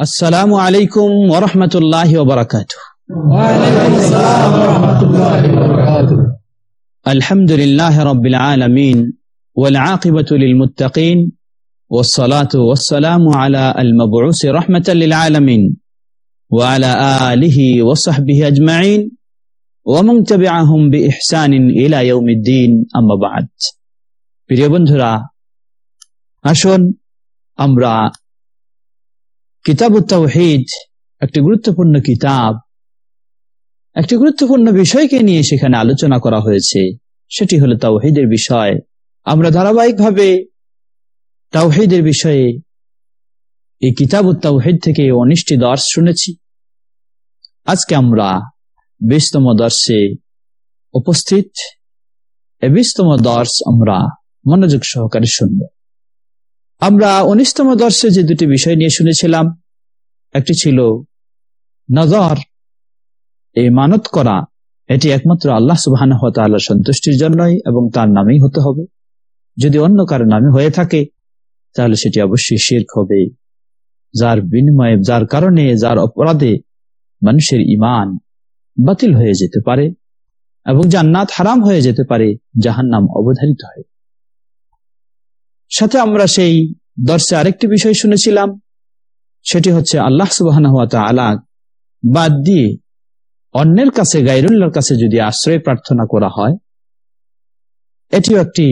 السلام عليكم ورحمة الله وبركاته وعليكم السلام ورحمة الله وبركاته الحمد لله رب العالمين والعاقبة للمتقين والصلاة والسلام على المبعوث رحمة للعالمين وعلى آله وصحبه أجمعين ومن تبعهم بإحسان إلى يوم الدين أما بعد প্রিয় বন্ধুরা আসুন আমরা কিতাব তাওহিদ একটি গুরুত্বপূর্ণ কিতাব। একটি গুরুত্বপূর্ণ বিষয়কে নিয়ে সেখানে আলোচনা করা হয়েছে। সেটি হলো তাওহিদের বিষয়। আমরা ধারাবাহিকভাবে তাওহিদের বিষয়ে এই কিতাব তাওহিদ থেকে অনিষ্টি দর্শ শুনেছি। আজকে আমরা বিশতম দর্শে উপস্থিত। এ বিশতম দর্শ আমরা মনোযোগ সহকারে শুনব। আমরা উনিশতম দর্শে যে দুটি বিষয় নিয়ে শুনেছিলাম, একটি ছিল নজর, এই মানত করা, এটি একমাত্র আল্লাহ সুবাহ সন্তুষ্টির জন্যই এবং তার নামেই হতে হবে। যদি অন্য কারও নামে হয়ে থাকে, তাহলে সেটি অবশ্যই শির্ক হবে। যার বিনিময়ে, যার কারণে, যার অপরাধে মানুষের ইমান বাতিল হয়ে যেতে পারে এবং জান্নাত হারাম হয়ে যেতে পারে যাহার নাম অবধারিত হয়। সাথে আমরা সেই দর্শে আরেকটি বিষয় শুনেছিলাম, সেটি হচ্ছে আল্লাহ সুবাহ বাদ দিয়ে অন্যের কাছে গাইরুল্লার কাছে যদি আশ্রয় প্রার্থনা করা হয়, এটিও একটি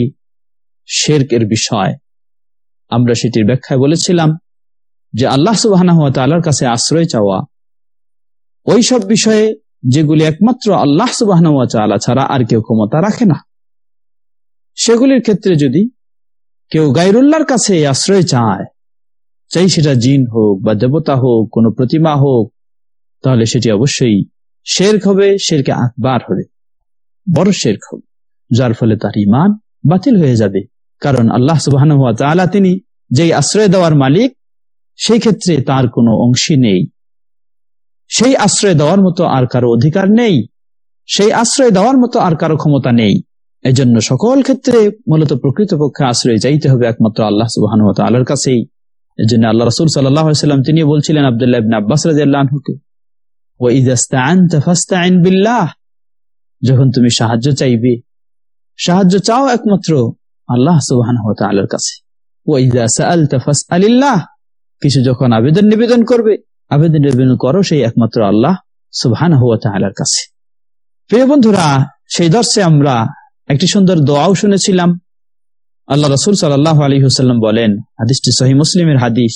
শেরকের বিষয়। আমরা সেটির ব্যাখ্যায় বলেছিলাম যে আল্লাহ সুবাহ তালার কাছে আশ্রয় চাওয়া, ওই সব বিষয়ে যেগুলি একমাত্র আল্লাহ সুবাহ ছাড়া আর কেউ ক্ষমতা রাখে না, সেগুলির ক্ষেত্রে যদি কেউ গাইরুল্লাহর কাছে আশ্রয় চায়, চাই সেটা জিন হোক বা দেবতা হোক, কোনো প্রতিমা হোক, তাহলে সেটি অবশ্যই শেরক হবে, শেরকে আকবার হবে। বড় শেরক হবে যার ফলে তার ইমান বাতিল হয়ে যাবে। কারণ আল্লাহ সুবাহ তিনি যেই আশ্রয় দেওয়ার মালিক, সেই ক্ষেত্রে তার কোনো অংশী নেই। সেই আশ্রয় দেওয়ার মতো আর কারও অধিকার নেই, সেই আশ্রয় দেওয়ার মতো আর কারও ক্ষমতা নেই। এজন্য সকল ক্ষেত্রে মূলত প্রকৃতপক্ষে আশ্রয় চাইতে হবে একমাত্র আল্লাহ সুবাহান আল্লাহর কাছেই। এর জন্য আল্লাহ রসুল সাল্লাম তিনি বলছিলেন আবদুল্লাহ আব্বাস রাজকে যখন তুমি সাহায্য চাইবে, সাহায্য চাও একমাত্র আল্লাহ সুবাহান আল্লাহর কাছে। আলিল্লাহ কিছু যখন আবেদন নিবেদন করবে, আবেদন নিবেদন করো সেই একমাত্র আল্লাহ আল্লাহর কাছে। প্রিয় বন্ধুরা, সেই দর্শে আমরা একটি সুন্দর দোয়াও শুনেছিলাম। আল্লাহ রসুল সাল্লাহ আলী হুসাল্লাম বলেন, হাদিসটি সহি মুসলিমের হাদিস।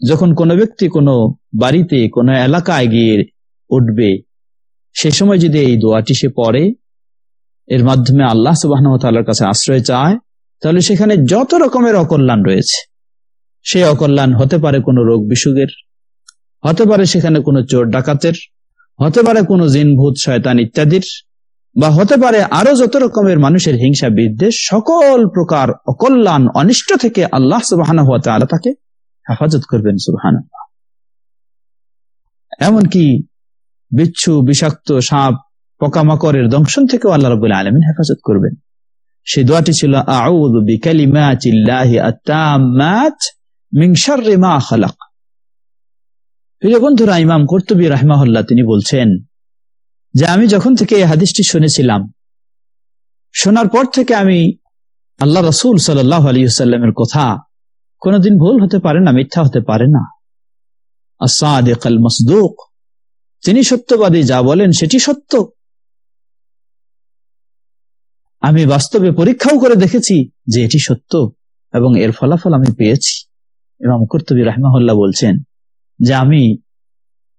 যখন কোনো ব্যক্তি কোনো বাড়িতে, কোনো এলাকায় গিয়ে উঠবে, সে সময় যদি এই দোয়াটি সে পড়ে, এর মাধ্যমে আল্লাহ সুবাহর কাছে আশ্রয় চায়, তাহলে সেখানে যত রকমের অকল্যাণ রয়েছে। সেই অকল্যাণ হতে পারে কোনো রোগ বিসুগের, হতে পারে সেখানে কোনো চোর ডাকাতের, হতে পারে কোনো জিন ভূত শয়তান ইত্যাদির বা হতে পারে আরও যত রকমের মানুষের হিংসা বিদ্বেষ, সকল প্রকার অকল্যাণ, অনিষ্ট থেকে আল্লাহ সুবাহ তাকে হেফাজত করবেন সুবাহান এমনকি বিচ্ছু, বিষাক্ত সাপ, পোকামাকড়ের দংশন থেকেও আল্লাহ রবুল্লা আলমিন হেফাজত করবেন। সেই দোয়াটি ছিল প্রিয় বন্ধুরা, ইমাম কর্তুবী রাহমাহুল্লাহ তিনি বলছেন যে আমি যখন থেকে এই হাদিসটি শুনেছিলাম, শোনার পর থেকে আমি আল্লাহ রসুল সাল্লাহ আলিয়াল্লামের কথা কোনোদিন ভুল হতে পারে না, মিথ্যা হতে পারে না। আসাদ মসদুক তিনি সত্যবাদী, যা বলেন সেটি সত্য। আমি বাস্তবে পরীক্ষাও করে দেখেছি যে এটি সত্য এবং এর ফলাফল আমি পেয়েছি। এবং কর্তবী রাহমাহুল্লাহ বলছেন যে আমি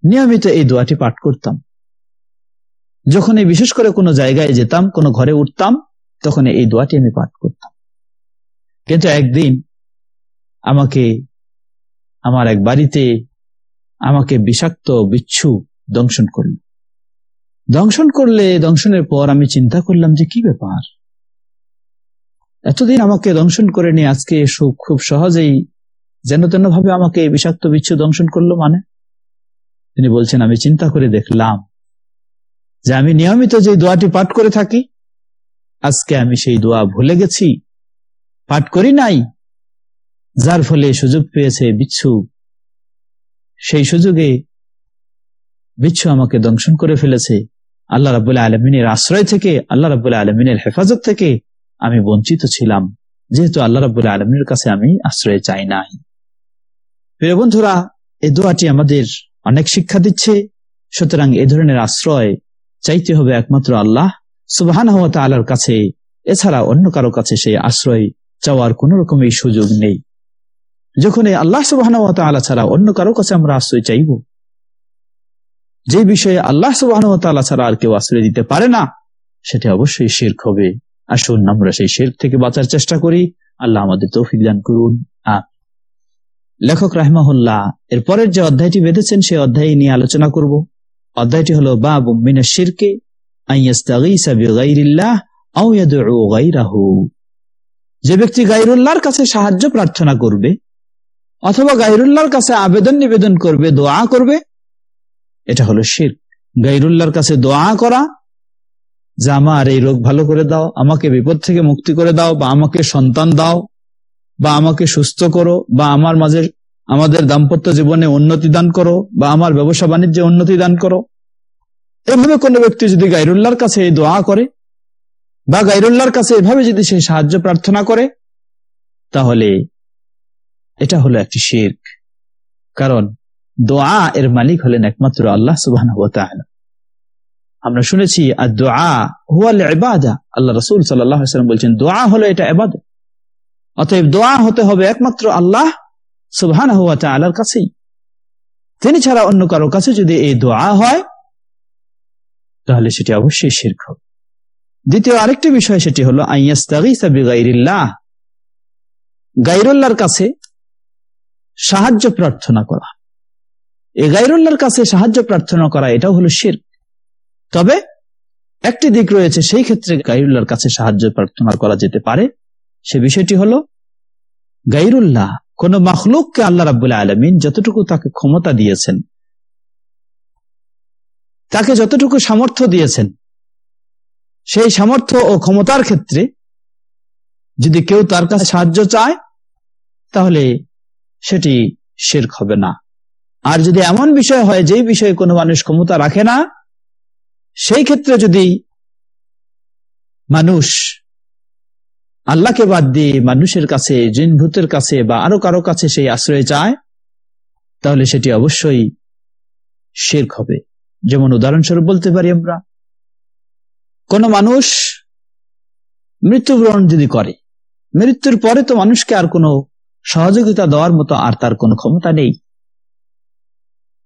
নিয়মিত এই দোয়াটি পাঠ করতাম। যখন এই বিশেষ করে কোনো জায়গায় যেতাম, কোনো ঘরে উঠতাম, তখন এই দোয়াটি আমি পাঠ করতাম। কিন্তু একদিন আমাকে, আমার এক বাড়িতে আমাকে বিষাক্ত বিচ্ছু দংশন করল। দংশন করলে, দংশনের পর আমি চিন্তা করলাম যে কি ব্যাপার? এতদিন আমাকে দংশন করে নিয়ে আজকে সুখ খুব সহজেই যেন তেন ভাবে আমাকে বিষাক্ত বিচ্ছু দংশন করল মানে? তিনি বলছেন, আমি চিন্তা করে দেখলাম যে আমি নিয়মিত যে দোয়াটি পাঠ করে থাকি, আজকে আমি সেই দোয়া ভুলে গেছি, পাঠ করি নাই, যার ফলে সুযোগ পেয়েছে বিচ্ছু। সেই সুযোগে বিচ্ছু আমাকে দংশন করে ফেলেছে। আল্লাহ রাবুল্লাহ আলমিনের আশ্রয় থেকে, আল্লাহ রাবুল্লাহ আলমিনের হেফাজত থেকে আমি বঞ্চিত ছিলাম। যেহেতু আল্লাহ রাবুল্লাহ আলমিনের কাছে আমি আশ্রয় চাই নাই। প্রিয় বন্ধুরা, এই দোয়াটি আমাদের অনেক শিক্ষা দিচ্ছে। সুতরাং এ ধরনের আশ্রয় চাইতে হবে একমাত্র আল্লাহ সুবাহান আল্লাহর কাছে। এছাড়া অন্য কারও কাছে সেই আশ্রয় চাওয়ার কোন রকমের সুযোগ নেই। যখন এই আল্লাহ সুবাহান আল্লাহ ছাড়া অন্য কারও কাছে আমরা আশ্রয় চাইব, যে বিষয়ে আল্লাহ সুবাহান ছাড়া আর কেউ আশ্রয় দিতে পারে না, সেটা অবশ্যই শির্ক হবে। আসুন আমরা সেই শির্ক থেকে বাঁচার চেষ্টা করি। আল্লাহ আমাদের তৌফিক দান করুন। লেখক রাহমাহুল্লাহ, এর পরের যে অধ্যায়টি বেঁধেছেন সেই অধ্যায় নিয়ে আলোচনা করব। অধ্যায়টি হলো বাবু মিনা শিরকে যে ব্যক্তি গাইরুল্লাহর কাছে সাহায্য প্রার্থনা করবে অথবা গাইরুল্লাহর কাছে আবেদন নিবেদন করবে, দোয়া করবে, এটা হলো শির গাইরুল্লাহর কাছে দোয়া করা, যে আমার এই রোগ ভালো করে দাও, আমাকে বিপদ থেকে মুক্তি করে দাও, বা আমাকে সন্তান দাও, বা আমাকে সুস্থ করো, বা আমার মাঝে, আমাদের দাম্পত্য জীবনে উন্নতি দান করো, বা আমার ব্যবসা বাণিজ্যে উন্নতি দান করো এভাবে কোনো ব্যক্তি যদি গাইরুল্লাহর কাছে এই দোয়া করে বা গাইরুল্লাহর কাছে এভাবে যদি সে সাহায্য প্রার্থনা করে, তাহলে এটা হলো একটি শের কারণ দোয়া এর মালিক হলেন একমাত্র আল্লাহ সুবাহ আমরা শুনেছি আর দোয়া হুয়াল এবাদা আল্লাহ রসুল সাল্লাম বলছেন, দোয়া হলো এটা এবাদ অতএব দোয়া হতে হবে একমাত্র আল্লাহ সুবহান হুয়া আল্লাহর কাছেই। তিনি ছাড়া অন্য কারও কাছে যদি এই দোয়া হয় তাহলে সেটি অবশ্যই হবে। দ্বিতীয় আরেকটি বিষয় সেটি হলো গাইরুল্লাহর কাছে সাহায্য প্রার্থনা করা। এই গাইরুল্লাহর কাছে সাহায্য প্রার্থনা করা, এটাও হলো শির তবে একটি দিক রয়েছে, সেই ক্ষেত্রে গাইরুল্লাহর কাছে সাহায্য প্রার্থনা করা যেতে পারে। সে বিষয়টি হলো, গাইরুল্লাহ কোন মখলুককে আল্লাহ রাবুল্লাহ আলমিন যতটুকু তাকে ক্ষমতা দিয়েছেন তাকে যতটুকু সামর্থ্য দিয়েছেন, সেই সামর্থ্য ও ক্ষমতার ক্ষেত্রে যদি কেউ তার কাছে সাহায্য চায়, তাহলে সেটি শের হবে না। আর যদি এমন বিষয় হয়, যেই বিষয়ে কোনো মানুষ ক্ষমতা রাখে না, সেই ক্ষেত্রে যদি মানুষ আল্লাহকে বাদ দিয়ে মানুষের কাছে, জিন ভূতের কাছে বা আরও কারও কাছে সেই আশ্রয় চায়, তাহলে সেটি অবশ্যই শের হবে। যেমন উদাহরণস্বরূপ বলতে পারি আমরা, কোন মানুষ মৃত্যুবরণ যদি করে, মৃত্যুর পরে তো মানুষকে আর কোনো সহযোগিতা দেওয়ার মতো আর তার কোনো ক্ষমতা নেই।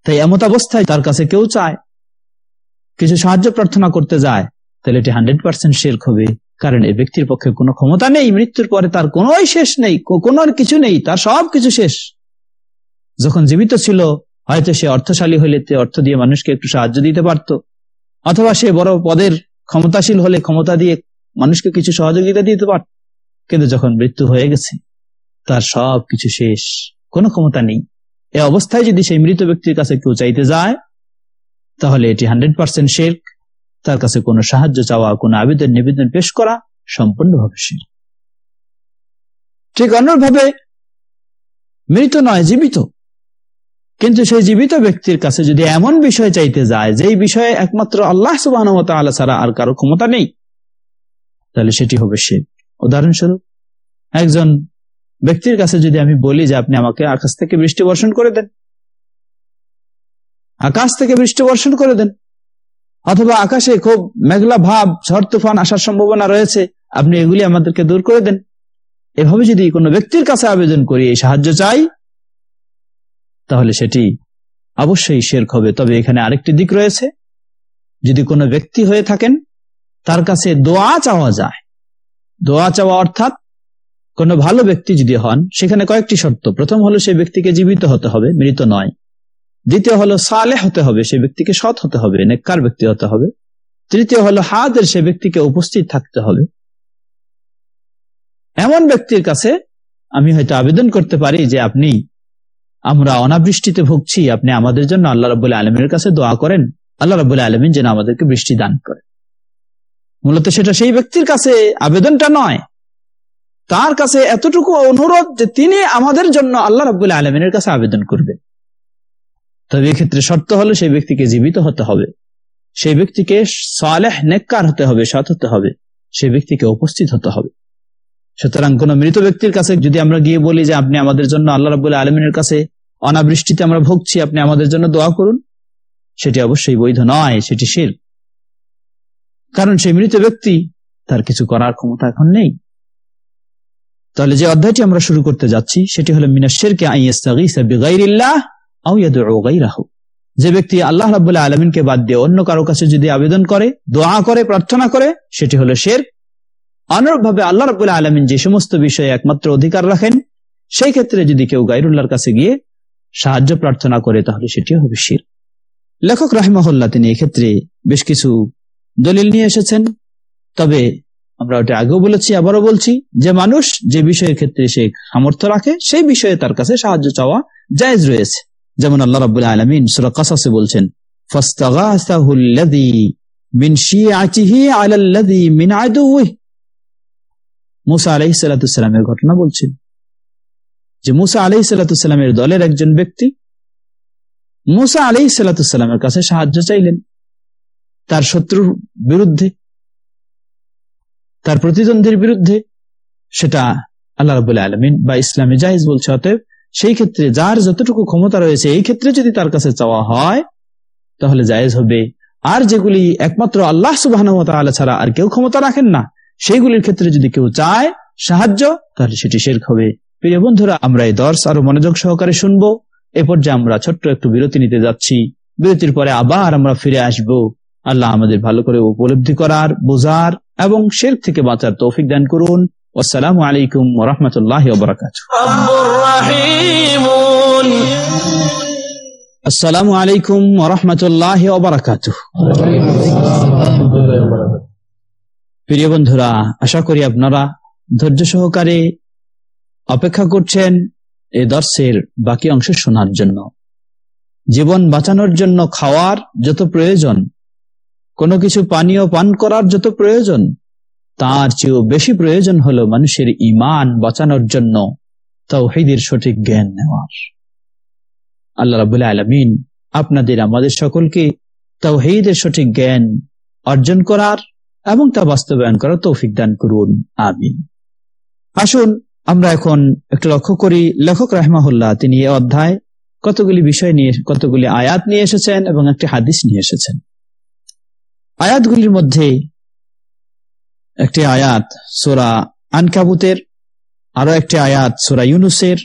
তাই এমত অবস্থায় তার কাছে কেউ চায়, কিছু সাহায্য প্রার্থনা করতে যায়, তাহলে এটি হান্ড্রেড পার্সেন্ট শের হবে। কারণ এই ব্যক্তির পক্ষে কোনো ক্ষমতা নেই, মৃত্যুর পরে তার কোনো শেষ নেই কোনো কিছু নেই, তার সব কিছু শেষ। যখন জীবিত ছিল হয়তো সে অর্থশালী হলে অর্থ দিয়ে মানুষকে একটু সাহায্য দিতে পারত। অথবা সে বড় পদের ক্ষমতাশীল হলে ক্ষমতা দিয়ে মানুষকে কিছু সহযোগিতা দিতে পারত। কিন্তু যখন মৃত্যু হয়ে গেছে, তার সব কিছু শেষ। কোনো ক্ষমতা নেই। এ অবস্থায় যদি সেই মৃত ব্যক্তির কাছে কেউ চাইতে যায়, তাহলে এটি হান্ড্রেড পার্সেন্ট শেখ তার কাছে কোনো সাহায্য চাওয়া, কোনো আবেদন নিবেদন পেশ করা সম্পূর্ণভাবে শেখ ঠিক অন্যভাবে, মৃত নয়, জীবিত। কিন্তু সেই জীবিত ব্যক্তির কাছে যদি এমন বিষয় চাইতে যায়, যেই বিষয়ে একমাত্র আল্লাহ সুবাহ ছাড়া আর কারও ক্ষমতা নেই, তাহলে সেটি হবে সে উদাহরণস্বরূপ, একজন ব্যক্তির কাছে যদি আমি বলি যে আপনি আমাকে আকাশ থেকে বৃষ্টি বর্ষণ করে দেন, আকাশ থেকে বৃষ্টি বর্ষণ করে দেন, অথবা আকাশে খুব মেঘলা ভাব, ঝড় তুফান আসার সম্ভাবনা রয়েছে, আপনি এগুলি আমাদেরকে দূর করে দেন। এভাবে যদি কোনো ব্যক্তির কাছে আবেদন করি, এই সাহায্য চাই তাহলে সেটি অবশ্যই শেরক হবে। তবে এখানে আরেকটি দিক রয়েছে। যদি কোনো ব্যক্তি হয়ে থাকেন, তার কাছে দোয়া চাওয়া যায়। দোয়া চাওয়া অর্থাৎ কোনো ভালো ব্যক্তি যদি হন, সেখানে কয়েকটি শর্ত। প্রথম হলো, সেই ব্যক্তিকে জীবিত হতে হবে, মৃত নয়। দ্বিতীয় হলো সালে হতে হবে সে ব্যক্তিকে সৎ হতে হবে, নেককার ব্যক্তি হতে হবে। তৃতীয় হলো হাতের সে ব্যক্তিকে উপস্থিত থাকতে হবে। এমন ব্যক্তির কাছে আমি হয়তো আবেদন করতে পারি যে আপনি আমরা অনাবৃষ্টিতে ভুগছি, আপনি আমাদের জন্য আল্লাহ রবুল্লাহ আলমীর কাছে দোয়া করেন। আল্লাহ রবুল্লাহ আলমিন যেন আমাদেরকে বৃষ্টি দান করে। মূলত সেটা সেই ব্যক্তির কাছে আবেদনটা নয়। তার কাছে এতটুকু অনুরোধ যে তিনি আমাদের জন্য আল্লাহ রবুল্লাহ আলমিনের কাছে আবেদন করবেন। তবে এক্ষেত্রে শর্ত হলো সেই ব্যক্তিকে জীবিত হতে হবে। সেই ব্যক্তিকে সালেহ, নেককার হতে হবে, সৎ হতে হবে। সেই ব্যক্তিকে উপস্থিত হতে হবে। সুতরাং কোন মৃত ব্যক্তির কাছে যদি আমরা গিয়ে বলি যে আপনি আমাদের জন্য আল্লাহ রাবুল্লাহ আলমিনের কাছে অনাবৃষ্টিতে আমরা ভুগছি, আপনি আমাদের জন্য দোয়া করুন। সেটি অবশ্যই বৈধ নয়, সেটি শির। কারণ সেই মৃত ব্যক্তি, তার কিছু করার ক্ষমতা এখন নেই। তাহলে যে অধ্যায়টি আমরা শুরু করতে যাচ্ছি, সেটি হলো মিনাশেরকে যে ব্যক্তি আল্লাহ রাবুল্লাহ আলমিনকে বাদ দিয়ে অন্য কারও কাছে যদি আবেদন করে, দোয়া করে, প্রার্থনা করে, সেটি হলো শের। অনুরূপভাবে আল্লাহ রাবুল্লাহ আলমিন যে সমস্ত বিষয়ে একমাত্র অধিকার রাখেন, সেই ক্ষেত্রে যদি কেউ গাইরুল্লাহর কাছে গিয়ে সাহায্য প্রার্থনা করে, তাহলে সেটিও হবে শির। লেখক রাহিমহল্লা তিনি এক্ষেত্রে বেশ কিছু দলিল নিয়ে এসেছেন। তবে আমরা ওটা আগেও বলেছি, আবারও বলছি, যে মানুষ যে বিষয়ের ক্ষেত্রে সে সামর্থ্য রাখে, সেই বিষয়ে তার কাছে সাহায্য চাওয়া জায়জ রয়েছে। যেমন আল্লাহ রাবুল আলমিন সুরা কাসাসে বলছেন ঘটনা বলছেন। যে মুসা আলাহ সাল্লামের দলের একজন ব্যক্তি, মুসা আলাহ সাল্লামের কাছে সাহায্য চাইলেন তার শত্রুর বিরুদ্ধে, তার প্রতিদ্বন্দ্বীর বিরুদ্ধে, সেটা আল্লাহ রবুল্লা আলমিন বা ইসলামে জাহিজ বলছে। অতএব সেই ক্ষেত্রে যার যতটুকু ক্ষমতা রয়েছে, এই ক্ষেত্রে যদি তার কাছে চাওয়া হয়, তাহলে জায়েজ হবে। আর যেগুলি একমাত্র আল্লাহ সুবাহ ছাড়া আর কেউ ক্ষমতা রাখেন না, সেইগুলির ক্ষেত্রে যদি কেউ চায় সাহায্য, তাহলে সেটি শের হবে। প্রিয় বন্ধুরা আমরা এই দর্শ আরও মনোযোগ সহকারে শুনব। এ পর্যায়ে আমরা ছোট্ট একটু বিরতি নিতে যাচ্ছি। বিরতির পরে আবার আমরা ফিরে আসব। আল্লাহ আমাদের ভালো করে উপলব্ধি করার বোঝার এবং শের থেকে বাঁচার তৌফিক দান করুন। আসসালামু আলাইকুম রহমতুল্লাহ বরাকাত আসসালামু আলাইকুম রহমতুল্লাহ প্রিয় বন্ধুরা আশা করি আপনারা ধৈর্য সহকারে অপেক্ষা করছেন এ দর্শের বাকি অংশ শোনার জন্য। জীবন বাঁচানোর জন্য খাওয়ার যত প্রয়োজন, কোনো কিছু পানীয় পান করার যত প্রয়োজন, তার চেয়েও বেশি প্রয়োজন হলো মানুষের ইমান বাঁচানোর জন্য তাওহিদের সঠিক জ্ঞান নেওয়ার। আল্লাহ রাবুল্লাহ আলমিন আপনাদের, আমাদের সকলকে তাওহিদের সঠিক জ্ঞান অর্জন করার এবং তা বাস্তবায়ন করার তৌফিক দান করুন। আমিন। আসুন আমরা এখন একটু লক্ষ্য করি, লেখক রাহমাহুল্লাহ তিনি এ অধ্যায় কতগুলি বিষয় নিয়ে, কতগুলি আয়াত নিয়ে এসেছেন এবং একটি হাদিস নিয়ে এসেছেন। আয়াতগুলির মধ্যে একটি আয়াত সোরা আনকাবুতের আরও একটি আয়াত সোরা ইউনুসের,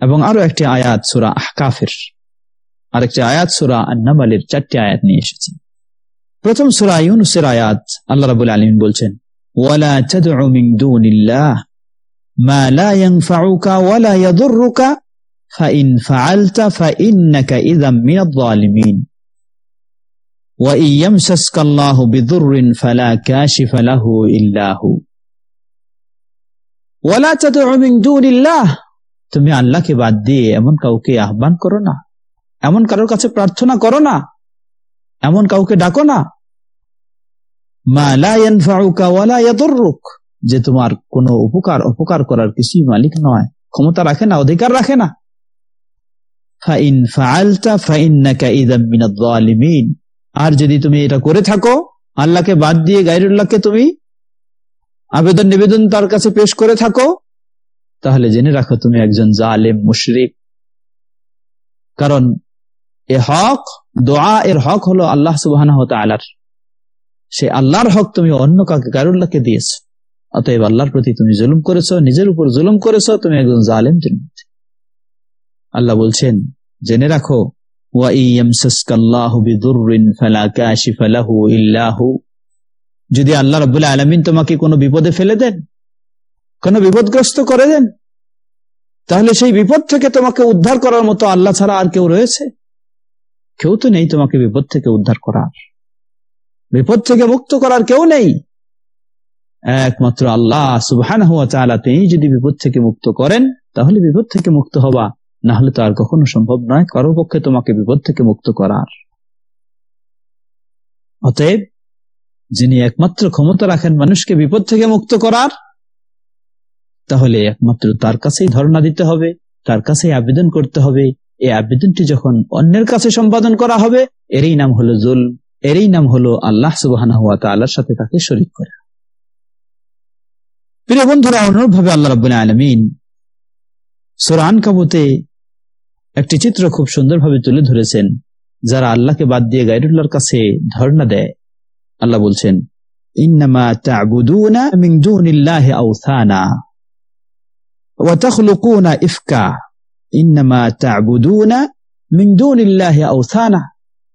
এবং আরও একটি আয়াত সোরা আহকাফের। আরেকটি আয়াত সোরা আন্নামালের, চারটি আয়াত নিয়ে এসেছেন। প্রথম সোরা ইউনুসের আয়াত আল্লাহ রাবুল আলমিন বলছেন, ওয়ালা চাদু মা লা ইয়ানফাউকা তুমি আল্লাহকে বাদ দিয়ে এমন কাউকে আহ্বান করো না, এমন কারোর কাছে প্রার্থনা করো না, এমন কাউকে ডাকো না। মা লা যে তোমার কোনো উপকার, অপকার করার কিছুই মালিক নয়। ক্ষমতা রাখে না, অধিকার রাখে না। আর যদি তুমি এটা করে থাকো, আল্লাহকে বাদ দিয়ে গাইরুল্লাহকে তুমি আবেদন নিবেদন তার কাছে পেশ করে থাকো, তাহলে জেনে রাখো তুমি একজন জালেম, মুশরিক। কারণ এ হক, দোয়া এর হক হলো আল্লাহ সুবাহ সে আল্লাহর হক তুমি অন্য কাকে গাইরুল্লাহকে দিয়েছ। অতএব আল্লাহর প্রতি তুমি জুলুম করেছ, নিজের উপর জুলুম করেছ, তুমি একজন জালেম আল্লাহ বলছেন, জেনে রাখো যদি আল্লাহ আলমিন তোমাকে কোনো বিপদে ফেলে দেন, কোনো বিপদগ্রস্ত করে দেন, তাহলে সেই বিপদ থেকে তোমাকে উদ্ধার করার মতো আল্লাহ ছাড়া আর কেউ রয়েছে? কেউ তো নেই তোমাকে বিপদ থেকে উদ্ধার করার। বিপদ থেকে মুক্ত করার কেউ নেই। একমাত্র আল্লাহ সুবহান হুয়া চালা তিনি যদি বিপদ থেকে মুক্ত করেন, তাহলে বিপদ থেকে মুক্ত হবা। না হলে তো আর কখনো সম্ভব নয়, কারও পক্ষে তোমাকে বিপদ থেকে মুক্ত করার। অতএব, যিনি একমাত্র ক্ষমতা রাখেন মানুষকে বিপদ থেকে মুক্ত করার, তাহলে একমাত্র তার কাছেই ধর্ণা দিতে হবে, তার কাছেই আবেদন করতে হবে। এই আবেদনটি যখন অন্যের কাছে সম্পাদন করা হবে, এরই নাম হলো জুল এরই নাম হলো আল্লাহ সুবাহ সাথে তাকে শরিক করা। প্রিয় বন্ধুরা, অনুরূপভাবে আল্লাহ রবাহ আলমিন সোরান কাবুতে একটি চিত্র খুব সুন্দরভাবে তুলে ধরেছেন, যারা আল্লাহকে বাদ দিয়ে গাইরুল্লাহর কাছে ধর্ণা দেয়। আল্লাহ বলছেন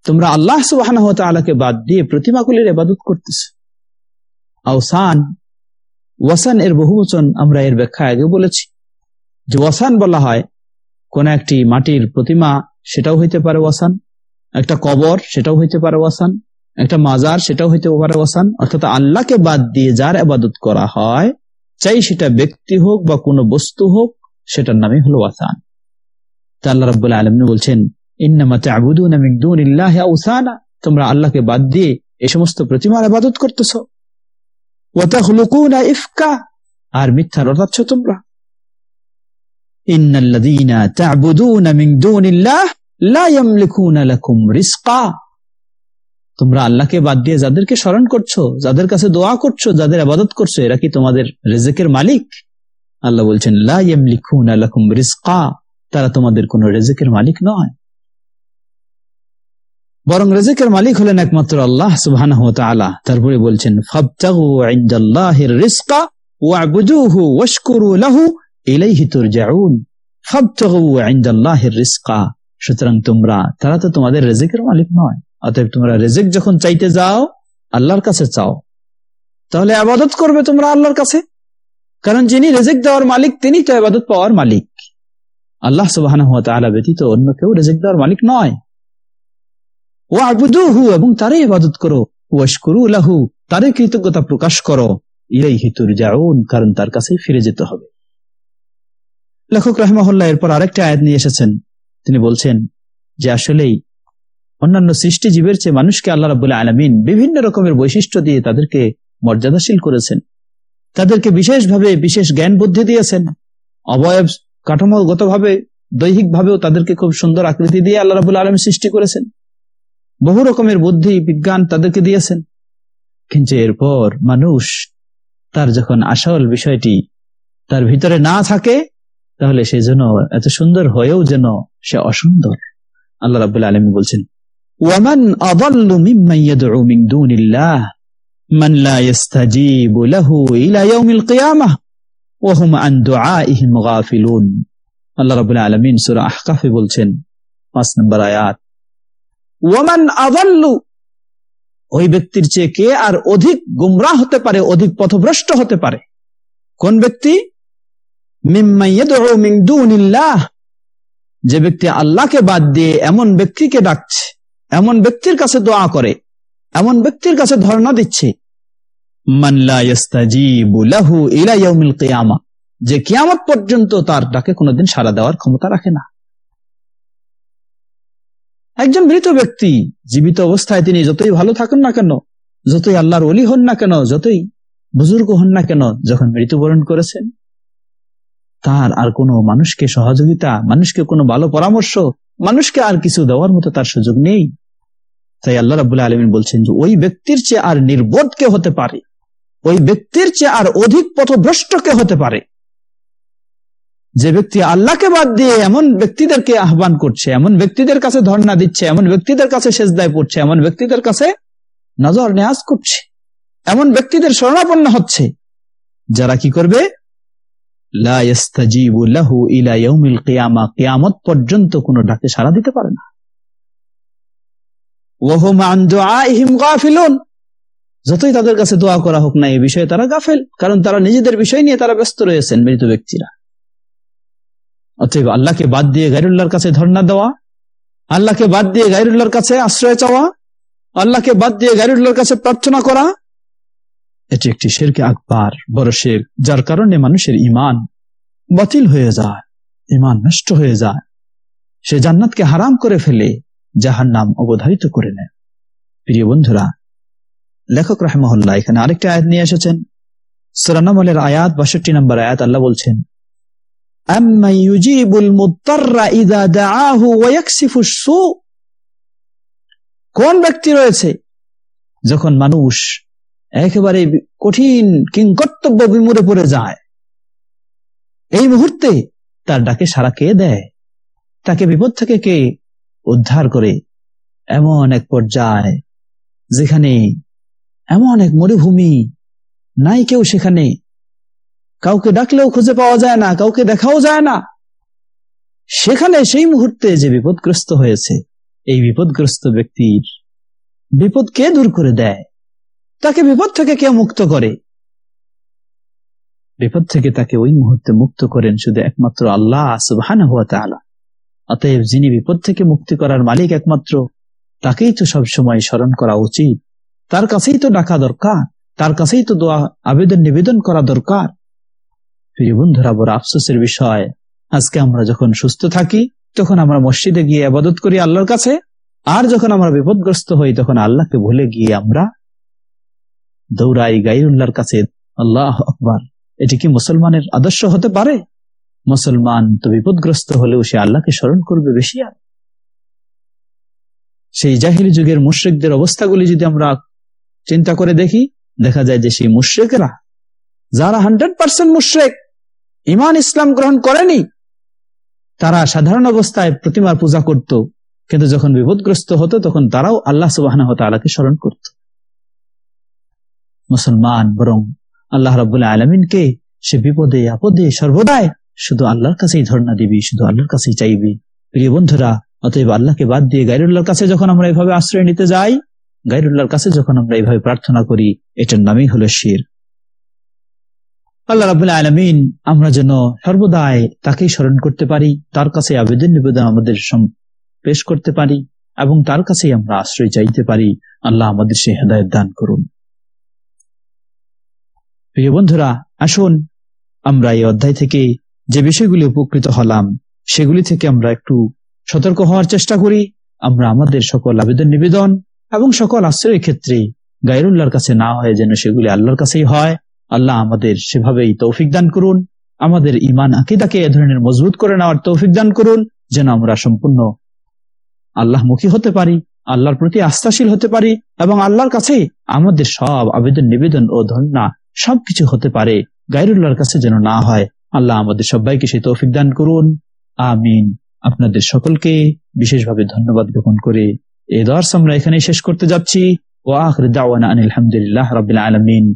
তোমরা আল্লাহ তাআলাকে বাদ দিয়ে প্রতিমাগুলির ইবাদত করতেছ। আওসান ওয়াসান এর বহুবচন আমরা এর ব্যাখ্যা আগে বলেছি। যে ওয়াসান বলা হয়, কোন একটি মাটির প্রতিমা, সেটাও হইতে পারে ওয়াসান। একটা কবর, সেটাও হইতে পারে ওয়াসান। একটা মাজার, সেটাও হইতে পারে ওয়াসান। অর্থাৎ আল্লাহকে বাদ দিয়ে যার আবাদত করা হয়, চাই সেটা ব্যক্তি হোক বা কোনো বস্তু হোক, সেটার নামই হলো ওয়াসান। তা আল্লাহ রাবুল্লাহ আলমিন বলছেন ইন্নামাতে আবুদুন তোমরা আল্লাহকে বাদ দিয়ে এই সমস্ত প্রতিমার আবাদত করতেছ। আর মিথ্যা রটাচ্ছ তোমরা। তোমরা আল্লাহকে বাদ দিয়ে যাদেরকে স্মরণ করছ, যাদের কাছে দোয়া করছ, যাদের আবাদত করছ, এরা কি তোমাদের রেজেকের মালিক? আল্লাহ বলছেন লাকুম রিজকা। তারা তোমাদের কোন রেজেকের মালিক নয়। বরং রেজেকের মালিক হলেন একমাত্র আল্লাহ সুবাহ তারপরে বলছেন সুতরাং তোমরা, তারা তো তোমাদের রেজেকের মালিক নয়। অতএব তোমরা রেজেক যখন চাইতে যাও, আল্লাহর কাছে চাও। তাহলে আবাদত করবে তোমরা আল্লাহর কাছে। কারণ যিনি রেজেক দেওয়ার মালিক, তিনি তো আবাদত পাওয়ার মালিক। আল্লাহ সুবাহ ব্যতীত অন্য কেউ রেজেক দেওয়ার মালিক নয়। ও আবুদুহু এবং তারই ইবাদত করো। ওয়াশকুরু লাহু, তারই কৃতজ্ঞতা প্রকাশ করো। ইরাই হিতুর যাউন কারণ তার কাছেই ফিরে যেতে হবে। লেখক রহমাহুল্লাহ এরপর আরেকটা আয়াত নিয়ে এসেছেন। তিনি বলছেন যে আসলেই অন্যান্য সৃষ্টি জীবের চেয়ে মানুষকে আল্লাহ রাবুল্লাহ আলমিন বিভিন্ন রকমের বৈশিষ্ট্য দিয়ে তাদেরকে মর্যাদাশীল করেছেন। তাদেরকে বিশেষভাবে বিশেষ জ্ঞান বুদ্ধি দিয়েছেন। অবয়ব কাঠামোগত ভাবে দৈহিক ভাবেও তাদেরকে খুব সুন্দর আকৃতি দিয়ে আল্লাহ রাবুল আলম সৃষ্টি করেছেন। বহু রকমের বুদ্ধি, বিজ্ঞান তাদেরকে দিয়েছেন। কিন্তু এরপর মানুষ তার যখন আসল বিষয়টি তার ভিতরে না থাকে, তাহলে সে যেন এত সুন্দর হয়েও যেন সে অসুন্দর। আল্লাহ রাবুল আলম বলছেন আল্লাহ রাব্বুল আলামিন সূরা আহকাফে বলছেন, পাঁচ নম্বর আয়াত ওয়ামান আদাল্লু। ওই ব্যক্তির চেয়ে কে আর অধিক গুমরা হতে পারে, অধিক পথভ্রষ্ট হতে পারে? কোন ব্যক্তি? যে ব্যক্তি আল্লাহকে বাদ দিয়ে এমন ব্যক্তিকে ডাকছে, এমন ব্যক্তির কাছে দোয়া করে, এমন ব্যক্তির কাছে ধর্ণা দিচ্ছে। যে কিয়ামত পর্যন্ত তার ডাকে কোনোদিন সারা দেওয়ার ক্ষমতা রাখে না। একজন মৃত ব্যক্তি জীবিত অবস্থায় তিনি যতই ভালো থাকুন না কেন, যতই আল্লাহর অলি হন না কেন, যতই বুজুর্গ হন না কেন, যখন মৃত্যুবরণ করেছেন, তার আর কোনো মানুষকে সহযোগিতা, মানুষকে কোনো ভালো পরামর্শ, মানুষকে আর কিছু দেওয়ার মতো তার সুযোগ নেই। তাই আল্লাহ রাবুল্লাহ আলমিন বলছেন যে, ওই ব্যক্তির চেয়ে আর নির্বোধ কে হতে পারে? ওই ব্যক্তির চেয়ে আর অধিক পথভ্রষ্ট কে হতে পারে? যে ব্যক্তি আল্লাহকে বাদ দিয়ে এমন ব্যক্তিদেরকে আহ্বান করছে, এমন ব্যক্তিদের কাছে ধর্ণা দিচ্ছে, এমন ব্যক্তিদের কাছে সেজদায় পড়ছে, এমন ব্যক্তিদের কাছে নজর নেয়াজ করছে, এমন ব্যক্তিদের শরণাপন্ন হচ্ছে, যারা কি করবে? কেয়ামত পর্যন্ত কোনো ডাকে সাড়া দিতে পারে না। যতই তাদের কাছে দোয়া করা হোক না, এই বিষয়ে তারা গাফেল, কারণ তারা নিজেদের বিষয় নিয়ে তারা ব্যস্ত রয়েছেন মৃত ব্যক্তিরা। অতএব আল্লাহকে বাদ দিয়ে গাইরুল্লাহর কাছে ধর্ণা দেওয়া, আল্লাহকে বাদ দিয়ে গাইরুল্লাহর কাছে আশ্রয় চাওয়া, আল্লাহকে বাদ দিয়ে গাইরুল্লাহর কাছে প্রার্থনা করা, এটি একটি শেরকে আকবার, বড় শের, যার কারণে মানুষের ইমান বাতিল হয়ে যায় ইমান নষ্ট হয়ে যায়। সে জান্নাতকে হারাম করে ফেলে যাহার নাম অবধারিত করে নেয়। প্রিয় বন্ধুরা, লেখক রাহমহল্লা এখানে আরেকটা আয়াত নিয়ে এসেছেন। সোরানামলের আয়াত বাষট্টি নম্বর আয়াত আল্লাহ বলছেন أَمَّنْ يُجِيبُ الْمُضْطَرَّ إِذَا دَعَاهُ وَيَكْسِفُ السُّوءَ কোন ব্যক্তি রয়েছে যখন মানুষ একেবারে কঠিন কিংকর্তব্য বিমুরে পড়ে যায় এই মুহূর্তে তার ডাকে সারা কে দেয় তাকে বিপদ থেকে কে উদ্ধার করে এমন এক পর্যায় যেখানে এমন এক মরুভূমি নাই কেউ সেখানে কাউকে ডাকলেও খুঁজে পাওয়া যায় না, কাউকে দেখাও যায় না। সেখানে সেই মুহূর্তে যে বিপদগ্রস্ত হয়েছে, এই বিপদগ্রস্ত ব্যক্তির বিপদ কে দূর করে দেয়? তাকে বিপদ থেকে কে মুক্ত করে? বিপদ থেকে তাকে ওই মুহূর্তে মুক্ত করেন শুধু একমাত্র আল্লাহ সুবাহান হুয়া তালা অতএব যিনি বিপদ থেকে মুক্তি করার মালিক একমাত্র, তাকেই তো সব সময় স্মরণ করা উচিত। তার কাছেই তো ডাকা দরকার, তার কাছেই তো দোয়া আবেদন নিবেদন করা দরকার। প্রিয় বন্ধুরা, বড় আফসোসের বিষয়, আজকে আমরা যখন সুস্থ থাকি, তখন আমরা মসজিদে গিয়ে আবাদত করি আল্লাহর কাছে, আর যখন আমরা বিপদগ্রস্ত হই, তখন আল্লাহকে ভুলে গিয়ে আমরা দৌড়াই গাইরুল্লাহর কাছে, আল্লাহ আকবার। এটি কি মুসলমানের আদর্শ হতে পারে? মুসলমান তো বিপদগ্রস্ত হলেও সে আল্লাহকে স্মরণ করবে বেশি আর। সেই জাহিলি যুগের মুশ্রিকদের অবস্থাগুলি যদি আমরা চিন্তা করে দেখি, দেখা যায় যে সেই মুশ্রেকেরা, যারা হান্ড্রেড পার্সেন্ট মুশ্রেক ইমান ইসলাম গ্রহণ করেনি, তারা সাধারণ অবস্থায় প্রতিমার পূজা করত, কিন্তু যখন বিপদগ্রস্ত হতো, তখন তারাও আল্লাহ সুবাহ আলাকে স্মরণ করত। মুসলমান বরং আল্লাহ রবাহ আলমিনকে সে বিপদে, আপদে সর্বদাই শুধু আল্লাহর কাছেই ধর্ণা দিবি, শুধু আল্লাহর কাছেই চাইবি। প্রিয় বন্ধুরা, অতএব আল্লাহকে বাদ দিয়ে গাইরুল্লাহর কাছে যখন আমরা এভাবে আশ্রয় নিতে যাই গাইরুল্লাহর কাছে যখন আমরা এইভাবে প্রার্থনা করি, এটার নামই হলো শির। আল্লাহ রাবুল্লাহ আলমিন আমরা যেন সর্বদাই তাকেই স্মরণ করতে পারি, তার কাছে আবেদন নিবেদন আমাদের পেশ করতে পারি এবং তার কাছেই আমরা আশ্রয় চাইতে পারি। আল্লাহ আমাদের সে হেদায়ত দান করুন। প্রিয় বন্ধুরা, আসুন আমরা এই অধ্যায় থেকে যে বিষয়গুলি উপকৃত হলাম, সেগুলি থেকে আমরা একটু সতর্ক হওয়ার চেষ্টা করি। আমরা আমাদের সকল আবেদন নিবেদন এবং সকল আশ্রয়ের ক্ষেত্রে গাইরুল্লাহর কাছে না হয় যেন সেগুলি আল্লাহর কাছেই হয়। আল্লাহ আমাদের সেভাবেই তৌফিক দান করুন। আমাদের ইমান আকিদাকে এ ধরনের মজবুত করে নেওয়ার তৌফিক দান করুন, যেন আমরা সম্পূর্ণ আল্লাহমুখী হতে পারি, আল্লাহর প্রতি আস্থাশীল হতে পারি, এবং আল্লাহর কাছে আমাদের সব আবেদন, নিবেদন ও ধন্যা সবকিছু হতে পারে। গাইরুল্লাহর কাছে যেন না হয়, আল্লাহ আমাদের সবাইকে সেই তৌফিক দান করুন। আমিন। আপনাদের সকলকে বিশেষভাবে ধন্যবাদ জ্ঞাপন করে এ দর্শ আমরা এখানে শেষ করতে যাচ্ছি। ও আখর দাওয়ানা আনিল আলহামদুলিল্লাহ রবিল আলমিন।